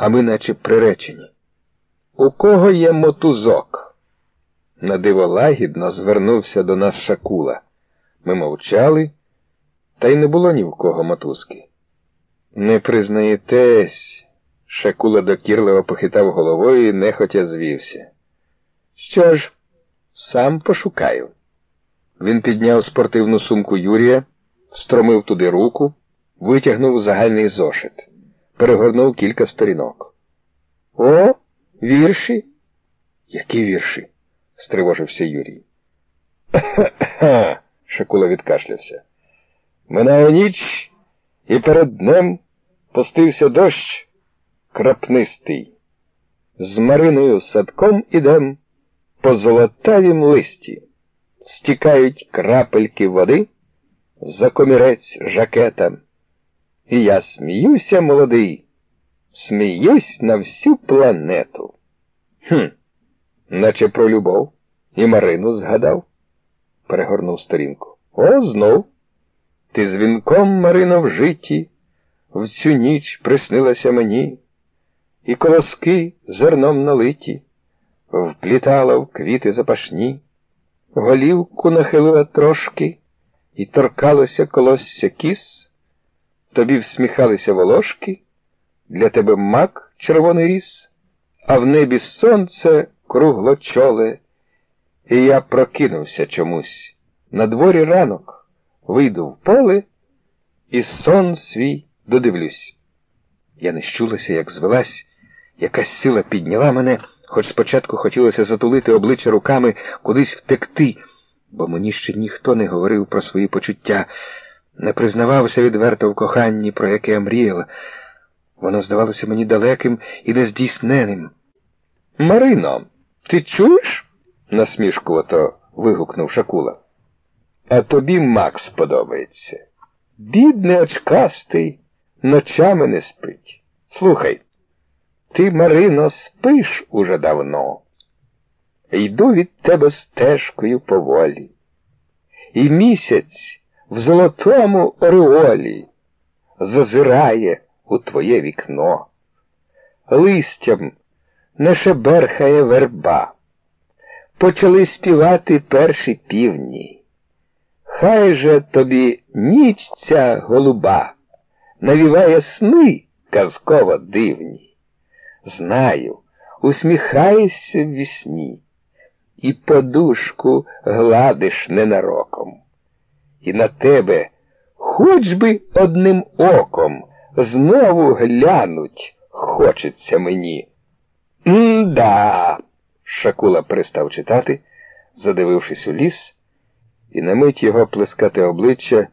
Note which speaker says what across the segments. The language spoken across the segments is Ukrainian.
Speaker 1: а ми наче приречені. У кого є мотузок? На диво лагідно звернувся до нас Шакула. Ми мовчали, та й не було ні в кого мотузки. Не признаєтесь, Шакула докірливо похитав головою і нехотя звівся. Що ж, сам пошукаю. Він підняв спортивну сумку Юрія, встромив туди руку, витягнув загальний зошит, перегорнув кілька сторінок. О, вірші? Які вірші? стривожився Юрій. Шакула відкашлявся. Минає ніч, і перед днем пустився дощ крапнистий. З Мариною садком ідем по золотавім листі. Стікають крапельки води за комірець жакета. І я сміюся, молодий, сміюсь на всю планету. Хм, наче про любов і Марину згадав, перегорнув сторінку. О, знов. Ти з вінком, Марино, в житті, в цю ніч приснилася мені, і колоски зерном налиті, вплітала в квіти запашні, голівку нахилила трошки, і торкалося колосся кіс, тобі всміхалися волошки, для тебе мак червоний ріс, а в небі сонце круглочоле, і я прокинувся чомусь. На дворі ранок вийду в поле і сон свій додивлюсь. Я не щулася, як звелась, якась сила підняла мене, хоч спочатку хотілося затулити обличчя руками, кудись втекти, бо мені ще ніхто не говорив про свої почуття, не признавався відверто в коханні, про яке я мріяла. Воно здавалося мені далеким і нездійсненим. Марино, ти чуєш? насмішкувато вигукнув Шакула. А тобі Макс подобається. Бідний очкастий, ночами не спить. Слухай, ти, Марино, спиш уже давно. Йду від тебе стежкою поволі. І місяць в золотому ореолі зазирає у твоє вікно. Листям не шеберхає верба. Почали співати перші півні. Хай же тобі ніч ця голуба навіває сни казково дивні. Знаю, усміхаєшся в вісні і подушку гладиш ненароком. І на тебе хоч би одним оком знову глянуть хочеться мені. М-да, Шакула перестав читати, задивившись у ліс і на мить його плескате обличчя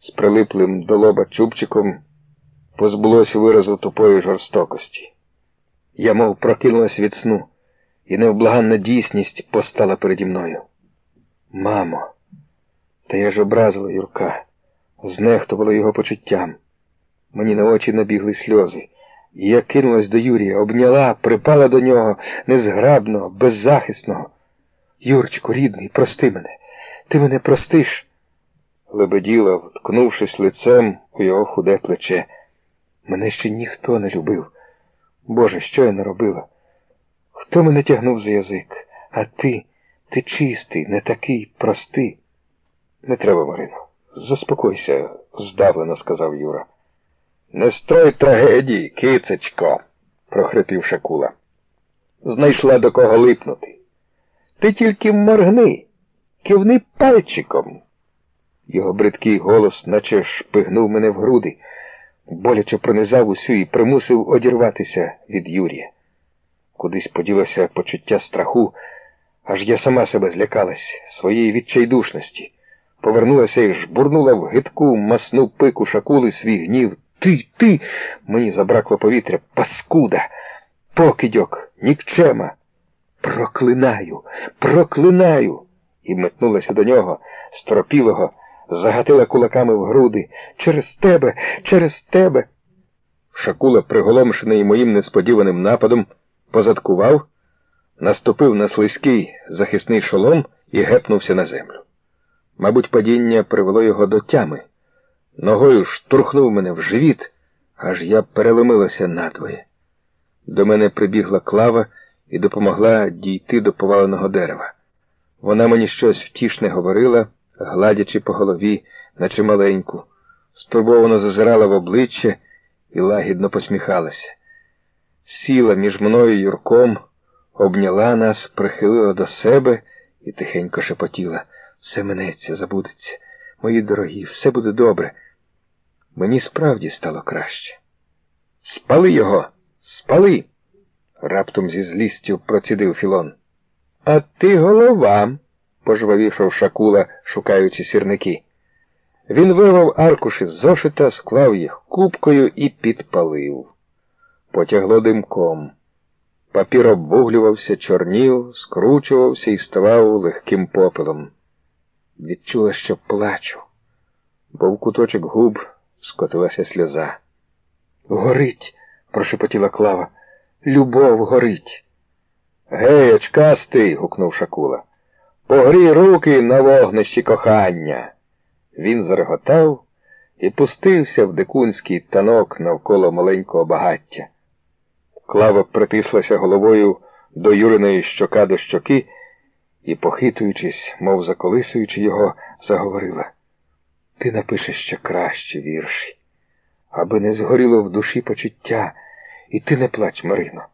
Speaker 1: з прилиплим до лоба чубчиком позбулося виразу тупої жорстокості. Я, мов прокинулась від сну, і невблаганна дійсність постала переді мною. Мамо, та я ж образила Юрка, знехтувала його почуттям. Мені на очі набігли сльози. І я кинулась до Юрія, обняла, припала до нього незграбного, беззахисного. Юрчику, рідний, прости мене. Ти мене простиш? Лебеділа, вткнувшись лицем у його худе плече. Мене ще ніхто не любив. Боже, що я наробила? Хто мене тягнув за язик? А ти, ти чистий, не такий простий. Не треба, Марино. Заспокойся, здавлено сказав Юра. Не строй трагедії, кицечко, прохрипів Шакула. Знайшла до кого липнути. Ти тільки моргни кивни пальчиком. Його бридкий голос, наче шпигнув мене в груди, боляче пронизав усю і примусив одірватися від Юрія. Кудись поділося почуття страху, аж я сама себе злякалась своєї відчайдушності, повернулася і жбурнула в гидку масну пику шакули свій гнів. Ти, ти. Мені забракло повітря, паскуда, покидьок, нікчема. Проклинаю, проклинаю і метнулася до нього, стропілого, загатила кулаками в груди. Через тебе, через тебе. Шакула, приголомшений моїм несподіваним нападом, позадкував, наступив на слизький захисний шолом і гепнувся на землю. Мабуть, падіння привело його до тями. Ногою штурхнув мене в живіт, аж я переломилася надвоє. До мене прибігла клава і допомогла дійти до поваленого дерева. Вона мені щось втішне говорила, гладячи по голові, наче маленьку, стурбовано зазирала в обличчя і лагідно посміхалася. Сіла між мною і Юрком, обняла нас, прихилила до себе і тихенько шепотіла. Все минеться, забудеться. Мої дорогі, все буде добре. Мені справді стало краще. Спали його, спали. раптом зі злістю процідив Філон. А ти голова, пожвавішав Шакула, шукаючи сірники. Він вирвав аркуші з зошита, склав їх купкою і підпалив. Потягло димком. Папір обвуглювався, чорнів, скручувався і ставав легким попелом. Відчула, що плачу, бо в куточок губ скотилася сльоза. Горить, прошепотіла Клава. Любов горить. Гей, очкастий. гукнув Шакула. Погрій руки на вогнищі кохання. Він зареготав і пустився в дикунський танок навколо маленького багаття. Клава притислася головою до Юриної щока до щоки і, похитуючись, мов заколисуючи його, заговорила. Ти напишеш ще кращі вірші, аби не згоріло в душі почуття, і ти не плач, Марино.